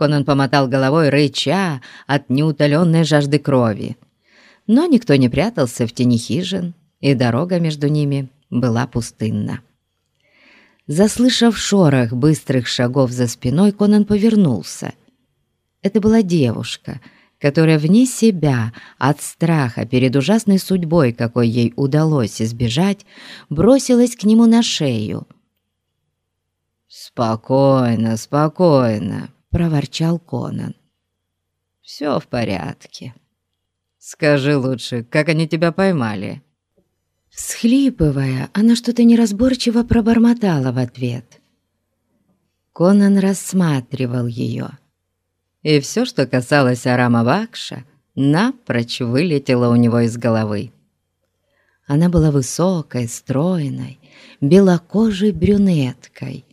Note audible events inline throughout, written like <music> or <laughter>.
Конан помотал головой, рыча от неутоленной жажды крови. Но никто не прятался в тени хижин, и дорога между ними была пустынна. Заслышав шорох быстрых шагов за спиной, Конан повернулся. Это была девушка, которая вне себя от страха перед ужасной судьбой, какой ей удалось избежать, бросилась к нему на шею. «Спокойно, спокойно», — проворчал Конан. «Все в порядке. Скажи лучше, как они тебя поймали?» Всхлипывая, она что-то неразборчиво пробормотала в ответ. Конан рассматривал ее. И все, что касалось Арама Вакша, напрочь вылетело у него из головы. Она была высокой, стройной, белокожей брюнеткой.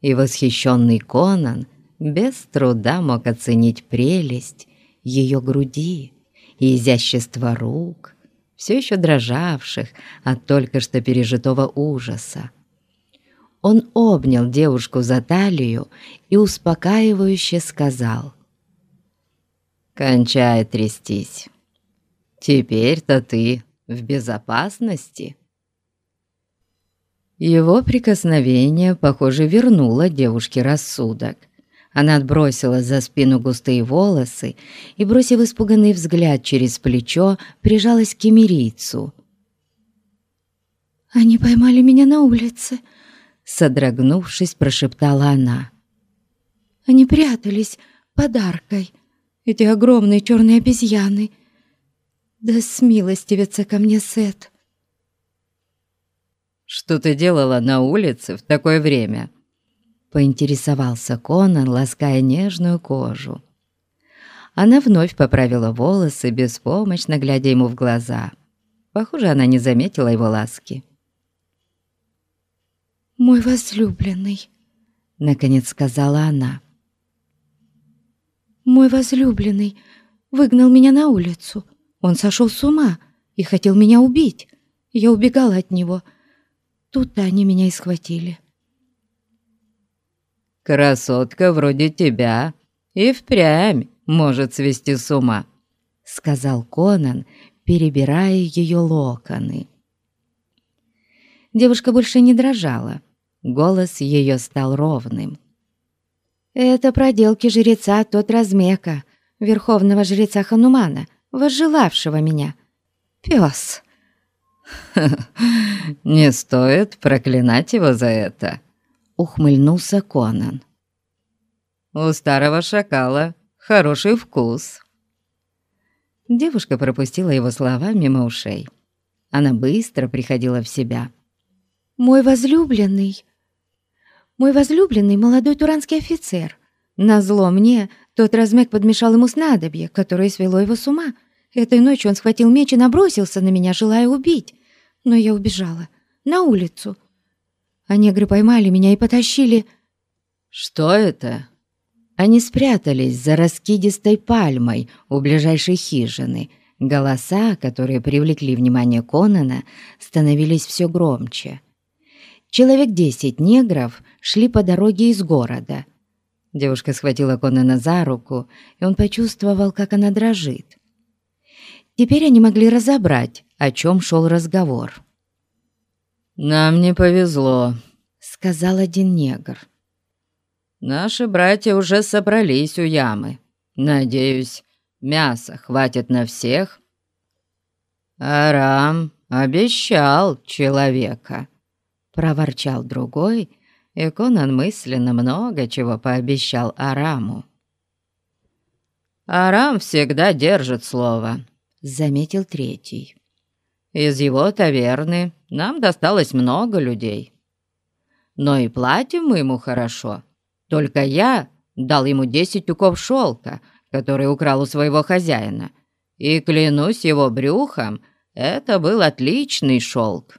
И восхищенный Конан без труда мог оценить прелесть ее груди и изящество рук, все еще дрожавших от только что пережитого ужаса. Он обнял девушку за талию и успокаивающе сказал. «Кончай трястись. Теперь-то ты в безопасности». Его прикосновение, похоже, вернуло девушке рассудок. Она отбросила за спину густые волосы и, бросив испуганный взгляд через плечо, прижалась к кемерийцу. «Они поймали меня на улице», — содрогнувшись, прошептала она. «Они прятались подаркой, эти огромные черные обезьяны. Да смилостивится ко мне Сет». «Что ты делала на улице в такое время?» Поинтересовался Конан, лаская нежную кожу. Она вновь поправила волосы, беспомощно глядя ему в глаза. Похоже, она не заметила его ласки. «Мой возлюбленный», — наконец сказала она. «Мой возлюбленный выгнал меня на улицу. Он сошел с ума и хотел меня убить. Я убегала от него. Тут они меня и схватили». «Красотка вроде тебя и впрямь может свести с ума», — сказал Конан, перебирая ее локоны. Девушка больше не дрожала. Голос ее стал ровным. «Это проделки жреца тот размека, верховного жреца Ханумана, возжелавшего меня. Пес!» <laughs> «Не стоит проклинать его за это», ухмыльнулся Конан. «У старого шакала хороший вкус». Девушка пропустила его слова мимо ушей. Она быстро приходила в себя. «Мой возлюбленный, мой возлюбленный молодой туранский офицер. Назло мне, тот размек подмешал ему снадобье, которое свело его с ума. Этой ночью он схватил меч и набросился на меня, желая убить. Но я убежала. На улицу а негры поймали меня и потащили...» «Что это?» Они спрятались за раскидистой пальмой у ближайшей хижины. Голоса, которые привлекли внимание Конана, становились все громче. Человек десять негров шли по дороге из города. Девушка схватила Конана за руку, и он почувствовал, как она дрожит. Теперь они могли разобрать, о чем шел разговор. «Нам не повезло», — сказал один негр. «Наши братья уже собрались у ямы. Надеюсь, мяса хватит на всех». «Арам обещал человека», — проворчал другой, и Конан мысленно много чего пообещал Араму. «Арам всегда держит слово», — заметил третий. Из его таверны нам досталось много людей. Но и платим мы ему хорошо. Только я дал ему десять тюков шелка, который украл у своего хозяина. И, клянусь его брюхом, это был отличный шелк.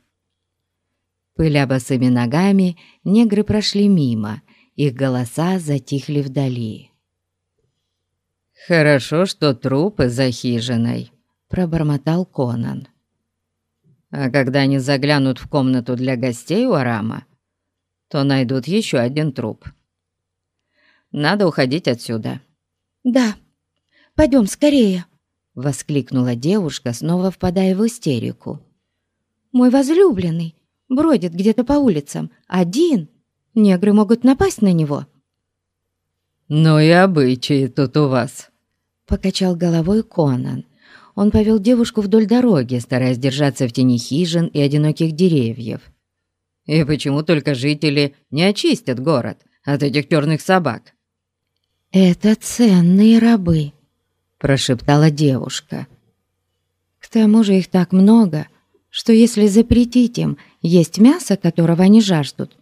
Пыля босыми ногами, негры прошли мимо, их голоса затихли вдали. «Хорошо, что трупы за хижиной», — пробормотал Конан. А когда они заглянут в комнату для гостей у Арама, то найдут еще один труп. надо уходить отсюда». «Да, пойдем скорее», — воскликнула девушка, снова впадая в истерику. «Мой возлюбленный бродит где-то по улицам, один. Негры могут напасть на него». «Ну и обычаи тут у вас», — покачал головой Конан. Он повел девушку вдоль дороги, стараясь держаться в тени хижин и одиноких деревьев. «И почему только жители не очистят город от этих черных собак?» «Это ценные рабы», — прошептала девушка. «К тому же их так много, что если запретить им есть мясо, которого они жаждут,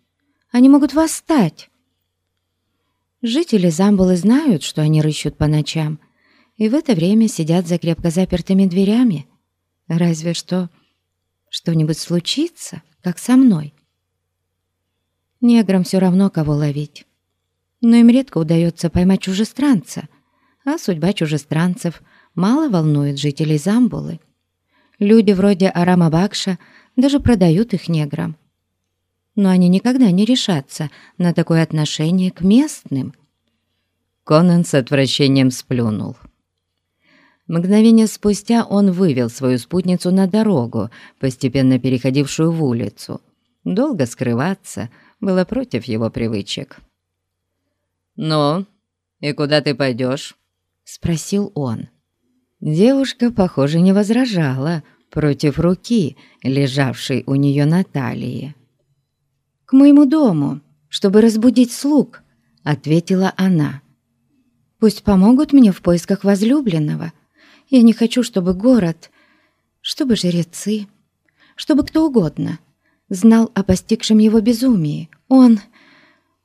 они могут восстать». Жители Замбулы знают, что они рыщут по ночам, и в это время сидят за крепко запертыми дверями. Разве что что-нибудь случится, как со мной. Неграм все равно, кого ловить. Но им редко удается поймать чужестранца, а судьба чужестранцев мало волнует жителей Замбулы. Люди вроде Арама Бакша даже продают их неграм. Но они никогда не решатся на такое отношение к местным. Конан с отвращением сплюнул. Мгновение спустя он вывел свою спутницу на дорогу, постепенно переходившую в улицу. Долго скрываться было против его привычек. «Ну, и куда ты пойдешь?» — спросил он. Девушка, похоже, не возражала против руки, лежавшей у нее на талии. «К моему дому, чтобы разбудить слуг», — ответила она. «Пусть помогут мне в поисках возлюбленного, я не хочу, чтобы город, чтобы жрецы, чтобы кто угодно знал о постигшем его безумии. Он...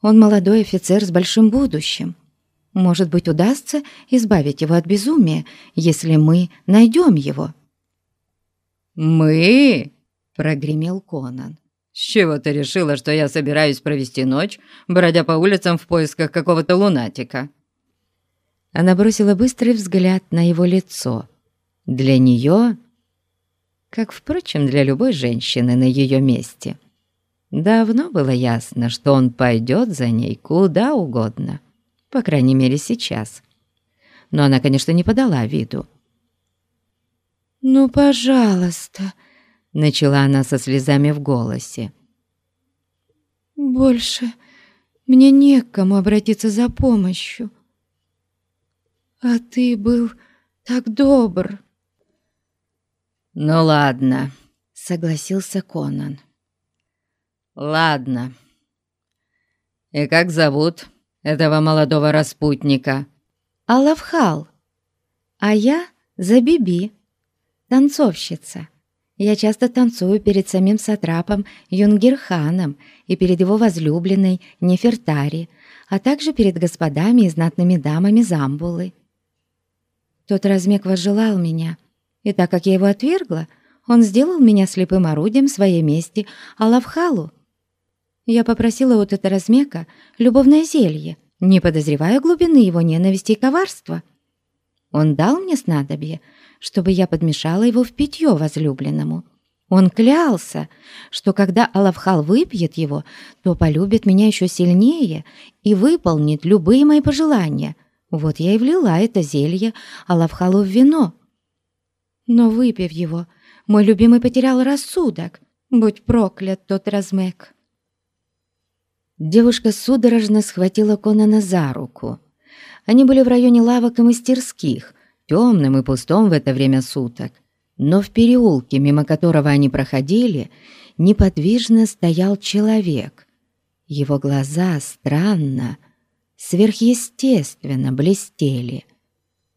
он молодой офицер с большим будущим. Может быть, удастся избавить его от безумия, если мы найдем его». «Мы?» — прогремел Конан. «С чего ты решила, что я собираюсь провести ночь, бродя по улицам в поисках какого-то лунатика?» Она бросила быстрый взгляд на его лицо. Для нее, как, впрочем, для любой женщины на ее месте, давно было ясно, что он пойдет за ней куда угодно, по крайней мере сейчас. Но она, конечно, не подала виду. «Ну, пожалуйста», — начала она со слезами в голосе. «Больше мне не к кому обратиться за помощью. А ты был так добр. Ну ладно, согласился Конан. Ладно. И как зовут этого молодого распутника? Алавхал. А я Забиби, танцовщица. Я часто танцую перед самим сатрапом Юнгирханом и перед его возлюбленной Нефертари, а также перед господами и знатными дамами Замбулы. Тот размек возжелал меня, и так как я его отвергла, он сделал меня слепым орудием своей мести Алавхалу. Я попросила у этого размека любовное зелье, не подозревая глубины его ненависти и коварства. Он дал мне снадобье, чтобы я подмешала его в питье возлюбленному. Он клялся, что когда Алавхал выпьет его, то полюбит меня еще сильнее и выполнит любые мои пожелания — вот я и влила это зелье Алавхалу в вино. Но, выпив его, мой любимый потерял рассудок. Будь проклят тот размек. Девушка судорожно схватила Конана за руку. Они были в районе лавок и мастерских, темным и пустом в это время суток. Но в переулке, мимо которого они проходили, неподвижно стоял человек. Его глаза странно, сверхъестественно блестели.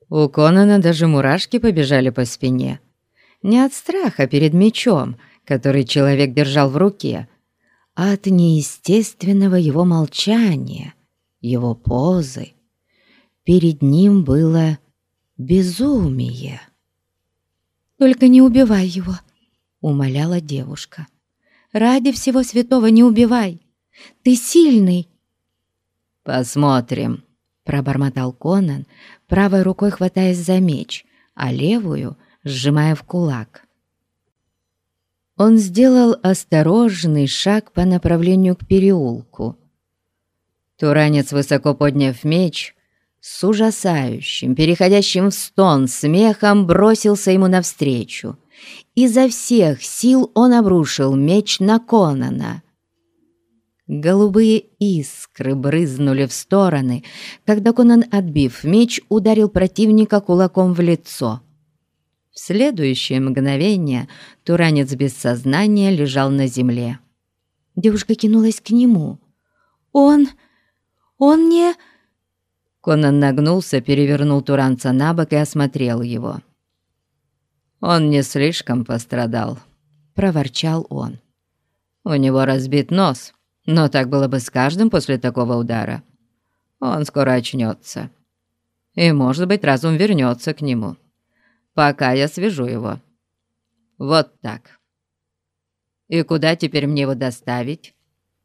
У Конана даже мурашки побежали по спине. Не от страха перед мечом, который человек держал в руке, а от неестественного его молчания, его позы. Перед ним было безумие. «Только не убивай его», — умоляла девушка. «Ради всего святого не убивай. Ты сильный «Посмотрим», — пробормотал Конан, правой рукой хватаясь за меч, а левую сжимая в кулак. Он сделал осторожный шаг по направлению к переулку. Туранец, высоко подняв меч, с ужасающим, переходящим в стон смехом, бросился ему навстречу. Изо всех сил он обрушил меч на Конана. Голубые искры брызнули в стороны, когда Конан, отбив меч, ударил противника кулаком в лицо. В следующее мгновение Туранец без сознания лежал на земле. Девушка кинулась к нему. «Он... он не...» Конан нагнулся, перевернул Туранца на бок и осмотрел его. «Он не слишком пострадал», — проворчал он. «У него разбит нос, но так было бы с каждым после такого удара. Он скоро очнется. И, может быть, разум вернется к нему. Пока я свяжу его. Вот так. И куда теперь мне его доставить?»